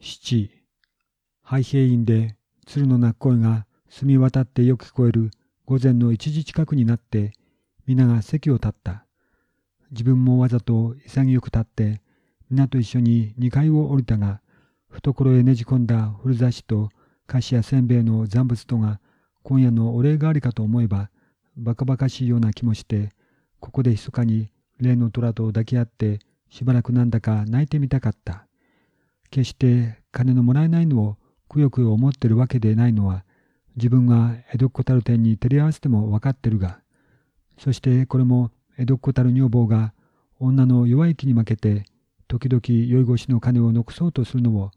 七、ハイヘインで鶴の鳴く声が澄み渡ってよく聞こえる午前の一時近くになって皆が席を立った。自分もわざと潔く立って皆と一緒に2階を降りたが懐へねじ込んだ古雑誌と菓子やせんべいの残物とが今夜のお礼代わりかと思えばバカバカしいような気もしてここで密かに例の虎と抱き合ってしばらくなんだか泣いてみたかった。決して金のもらえないのをくよくよ思ってるわけでないのは自分が江戸っ子たる点に照り合わせても分かってるがそしてこれも江戸っ子たる女房が女の弱い気に負けて時々酔い越しの金を残そうとするのを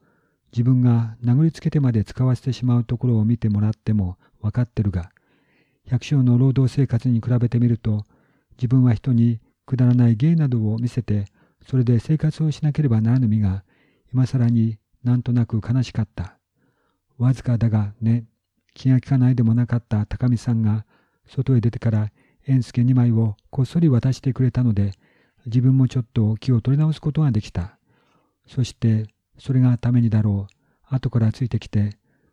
自分が殴りつけてまで使わせてしまうところを見てもらっても分かってるが百姓の労働生活に比べてみると自分は人にくだらない芸などを見せてそれで生活をしなければならぬ身が今更になんとなく悲しかった。わずかだがね、気が利かないでもなかった高見さんが外へ出てから円助2枚をこっそり渡してくれたので自分もちょっと気を取り直すことができた。そしてそれがためにだろう。後からついてきて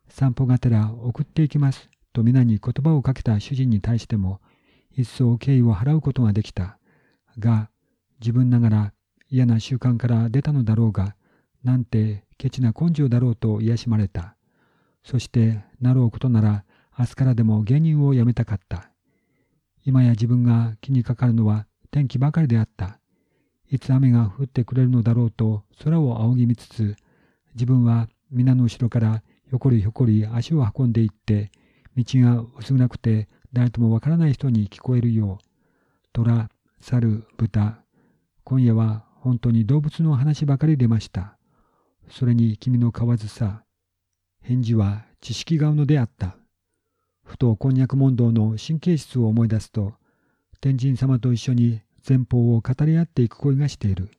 散歩がてら送っていきますと皆に言葉をかけた主人に対しても一層敬意を払うことができた。が自分ながら嫌な習慣から出たのだろうがなんてケチな根性だろうと癒しまれた。そしてなろうことなら明日からでも芸人を辞めたかった。今や自分が気にかかるのは天気ばかりであった。いつ雨が降ってくれるのだろうと空を仰ぎ見つつ、自分は皆の後ろからひょこりひょこり足を運んでいって、道が薄暗くて誰ともわからない人に聞こえるよう、虎、猿、豚、今夜は本当に動物の話ばかり出ました。それに君の買わずさ。返事は知識顔のであった。ふとこんにゃく問答の神経質を思い出すと、天神様と一緒に前方を語り合っていく声がしている。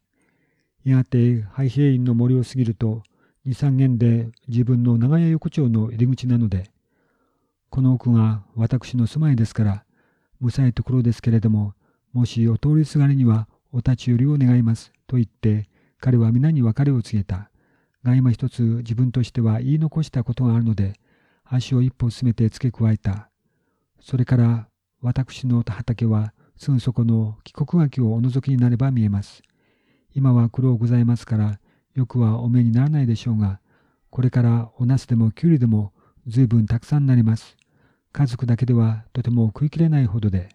やがて廃平院の森を過ぎると、二三軒で自分の長屋横丁の入り口なので、この奥が私の住まいですから、むさいところですけれども、もしお通りすがりにはお立ち寄りを願います。と言って、彼は皆に別れを告げた。が今一つ自分としては言い残したことがあるので、足を一歩進めて付け加えた。それから私の畑はすぐそこの帰国垣をお覗きになれば見えます。今は苦労ございますから、よくはお目にならないでしょうが、これからおナスでもキュウリでも随分たくさんなります。家族だけではとても食いきれないほどで。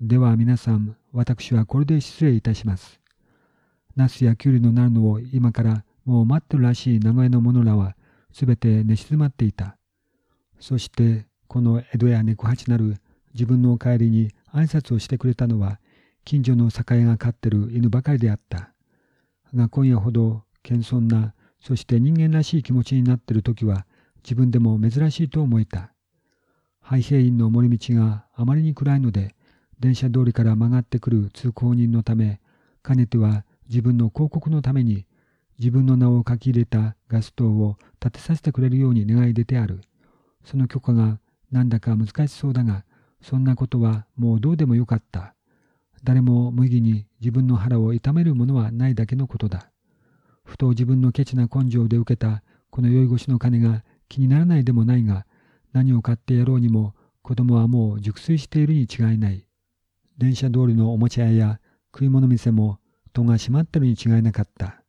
では皆さん、私はこれで失礼いたします。ナスやキュウリのなるのを今からもう待ってるらしい名前の者らはすべて寝静まっていた。そしてこの江戸や猫八なる自分のお帰りに挨拶をしてくれたのは近所の酒屋が飼ってる犬ばかりであった。が今夜ほど謙遜なそして人間らしい気持ちになってる時は自分でも珍しいと思えた。廃平院の森道があまりに暗いので電車通りから曲がってくる通行人のためかねては自分の広告のために自分の名を書き入れたガス灯を立てさせてくれるように願い出てある。その許可がなんだか難しそうだが、そんなことはもうどうでもよかった。誰も無義に自分の腹を痛めるものはないだけのことだ。ふと自分のケチな根性で受けたこの酔い越しの金が気にならないでもないが、何を買ってやろうにも子供はもう熟睡しているに違いない。電車通りのおもちゃ屋や食い物店も戸が閉まってるに違いなかった。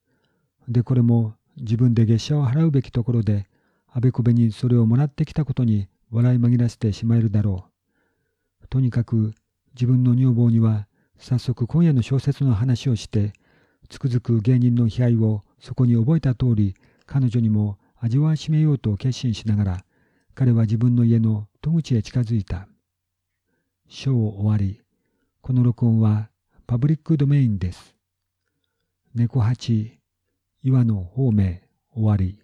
でこれも自分で月謝を払うべきところであべこべにそれをもらってきたことに笑い紛らせてしまえるだろう。とにかく自分の女房には早速今夜の小説の話をしてつくづく芸人の悲哀をそこに覚えた通り彼女にも味わいしめようと決心しながら彼は自分の家の戸口へ近づいた。章終わり。この録音はパブリックドメインです。猫八岩の方面終わり。